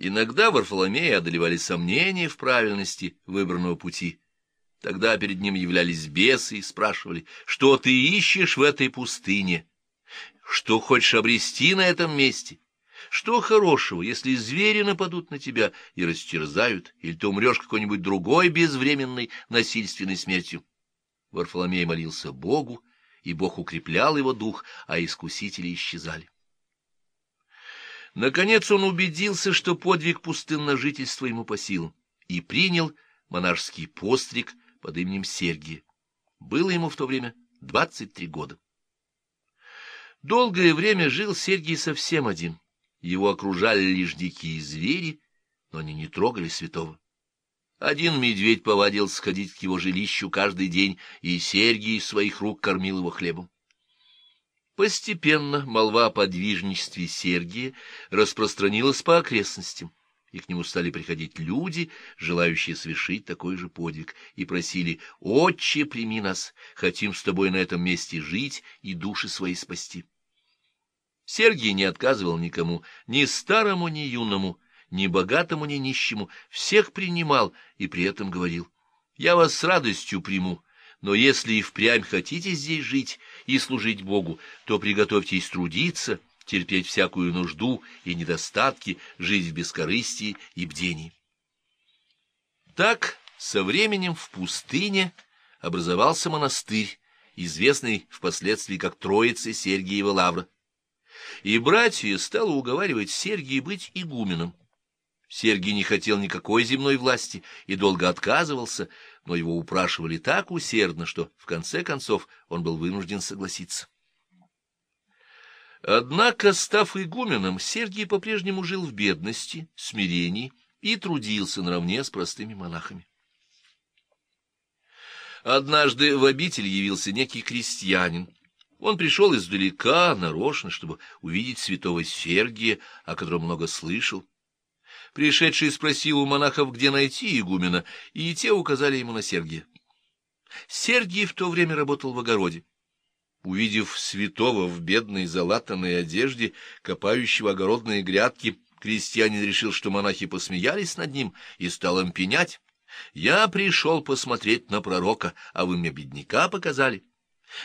Иногда Варфоломея одолевали сомнения в правильности выбранного пути. Тогда перед ним являлись бесы и спрашивали, что ты ищешь в этой пустыне, что хочешь обрести на этом месте, что хорошего, если звери нападут на тебя и растерзают, или ты умрешь какой-нибудь другой безвременной насильственной смертью. Варфоломей молился Богу, и Бог укреплял его дух, а искусители исчезали. Наконец он убедился, что подвиг пустынножительства ему по силам, и принял монашеский постриг под именем Сергия. Было ему в то время двадцать три года. Долгое время жил Сергий совсем один. Его окружали лишь дикие звери, но они не трогали святого. Один медведь повадил сходить к его жилищу каждый день, и Сергий из своих рук кормил его хлебом. Постепенно молва о подвижничестве Сергия распространилась по окрестностям, и к нему стали приходить люди, желающие совершить такой же подвиг, и просили «Отче, прими нас, хотим с тобой на этом месте жить и души свои спасти». Сергий не отказывал никому, ни старому, ни юному, ни богатому, ни нищему, всех принимал и при этом говорил «Я вас с радостью приму» Но если и впрямь хотите здесь жить и служить Богу, то приготовьтесь трудиться, терпеть всякую нужду и недостатки, жить в бескорыстии и бдении. Так со временем в пустыне образовался монастырь, известный впоследствии как Троица Сергиева Лавра. И братья стало уговаривать Сергия быть игуменом. Сергий не хотел никакой земной власти и долго отказывался, но его упрашивали так усердно, что в конце концов он был вынужден согласиться. Однако, став игуменом, Сергий по-прежнему жил в бедности, смирении и трудился наравне с простыми монахами. Однажды в обитель явился некий крестьянин. Он пришел издалека, нарочно, чтобы увидеть святого Сергия, о котором много слышал. Пришедший спросил у монахов, где найти игумена, и те указали ему на Сергия. Сергий в то время работал в огороде. Увидев святого в бедной залатанной одежде, копающего огородные грядки, крестьянин решил, что монахи посмеялись над ним, и стал им пенять. «Я пришел посмотреть на пророка, а вы мне бедняка показали».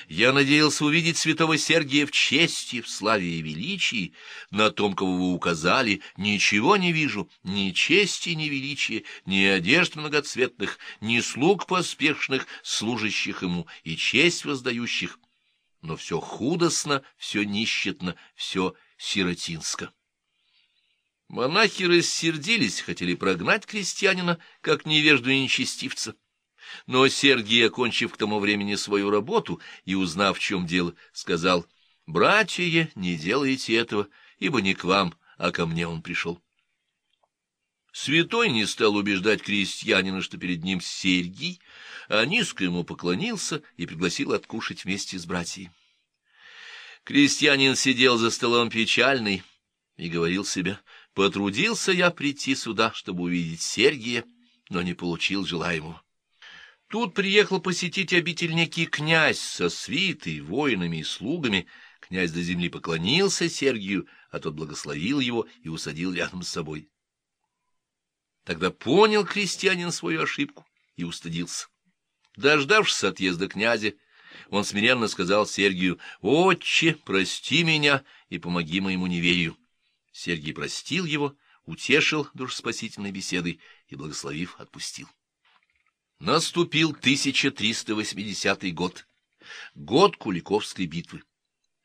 Я надеялся увидеть святого Сергия в чести, в славе и величии. На том, кого вы указали, ничего не вижу, ни чести, ни величия, ни одежд многоцветных, ни слуг поспешных, служащих ему и честь воздающих. Но все худостно, все нищетно, все сиротинско. Монахи рассердились, хотели прогнать крестьянина, как невежду и нечестивца. Но Сергий, окончив к тому времени свою работу и узнав, в чем дело, сказал, «Братья, не делайте этого, ибо не к вам, а ко мне он пришел». Святой не стал убеждать крестьянина, что перед ним Сергий, а низко ему поклонился и пригласил откушать вместе с братьями. Крестьянин сидел за столом печальный и говорил себе, «Потрудился я прийти сюда, чтобы увидеть Сергия, но не получил желаемого». Тут приехал посетить обитель некий князь со свитой, воинами и слугами. Князь до земли поклонился Сергию, а тот благословил его и усадил рядом с собой. Тогда понял крестьянин свою ошибку и устыдился. Дождавшись отъезда князя, он смиренно сказал Сергию, «Отче, прости меня и помоги моему неверию». Сергий простил его, утешил душеспасительной беседой и, благословив, отпустил. Наступил 1380 год, год Куликовской битвы.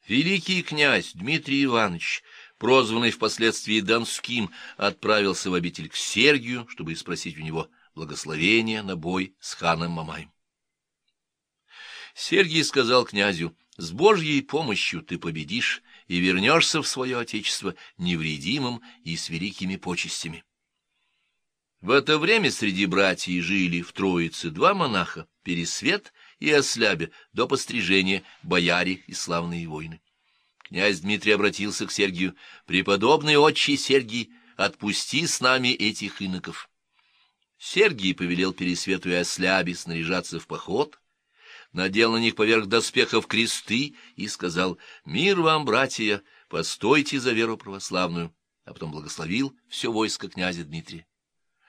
Великий князь Дмитрий Иванович, прозванный впоследствии Донским, отправился в обитель к Сергию, чтобы спросить у него благословения на бой с ханом Мамаем. Сергий сказал князю, «С Божьей помощью ты победишь и вернешься в свое отечество невредимым и с великими почестями». В это время среди братьев жили в Троице два монаха, Пересвет и Ослябе, до пострижения бояре и славные воины. Князь Дмитрий обратился к Сергию. «Преподобный отчий Сергий, отпусти с нами этих иноков». Сергий повелел Пересвету и Ослябе снаряжаться в поход, надел на них поверх доспехов кресты и сказал «Мир вам, братья, постойте за веру православную». а потом благословил все войско князя Дмитрия.